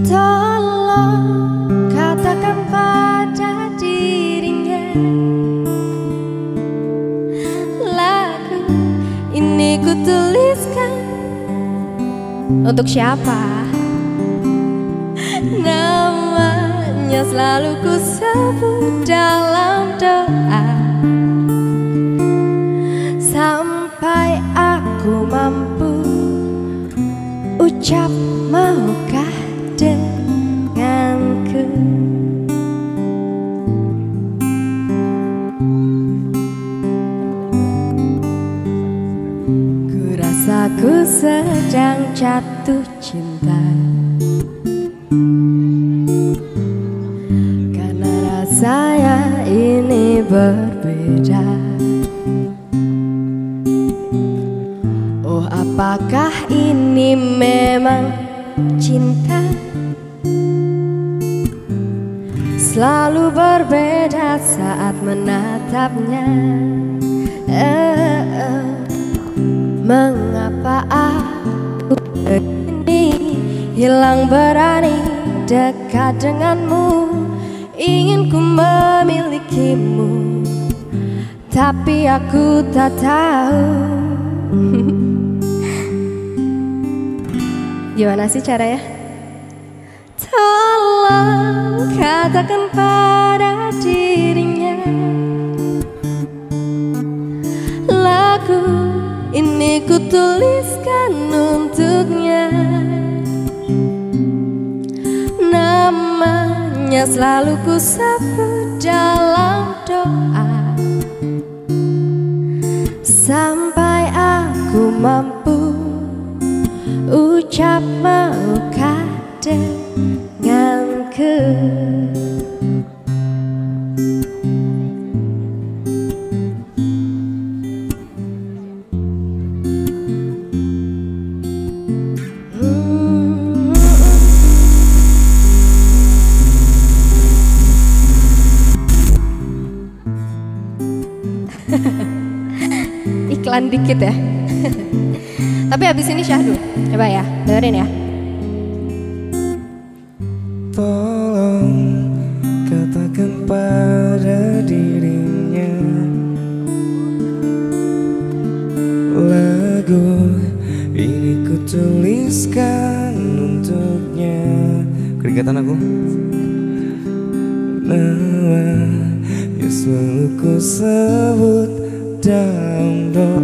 Tolong katakan pada dirinya Lagu ini ku tuliskan Untuk siapa? Namanya selalu ku sebut dalam doa Sampai aku mampu Ucap maukah denganku? Ku rasa ku sedang jatuh cinta. Karena rasanya ini berbeda apakah ini memang cinta? Selalu berbeda saat menatapnya. Eh, eh. Mengapa aku ini hilang berani dekat denganmu? Ingin ku memilikimu Tapi aku tak tahu Gimana sih caranya? Tolong katakan pada dirinya Lagu ini ku tuliskan untuknya Namanya selalu ku sebut dalam Iklan dikit ya. Tapi habis ini syahdu Coba ya, dengerin ya. Tolong katakan pada dirinya Lagu ini ku tuliskan untuknya. Keringatan aku. Nama yang selalu ku sebut dalam doa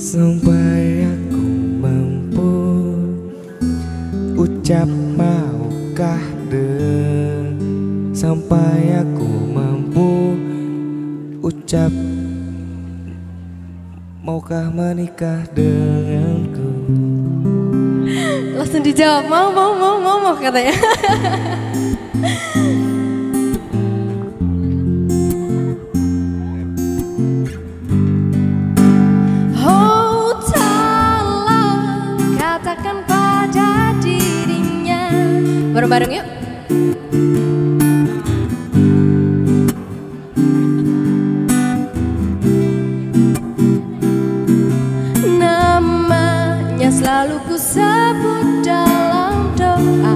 Sampai aku mampu Ucap maukah den Sampai aku mampu Ucap Maukah menikah denganku? Langsung dijawab mau mau mau mau mau katanya Namanya selalu ku sebut dalam doa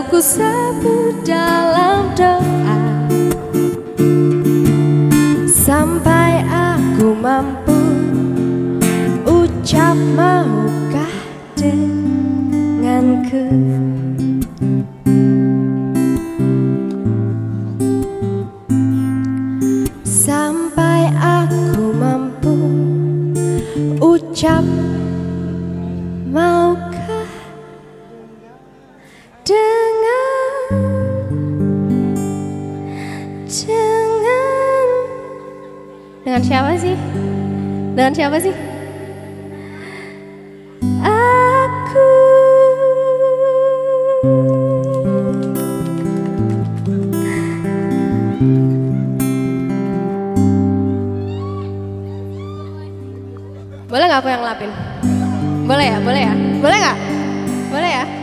Ku sebut dalam doa. Sampai aku mampu Ucap maukah denganku? Sampai aku mampu Ucap dengan siapa sih? Dengan siapa sih? Aku Boleh nggak aku yang ngelapin? Boleh ya, boleh ya, boleh nggak? Boleh ya?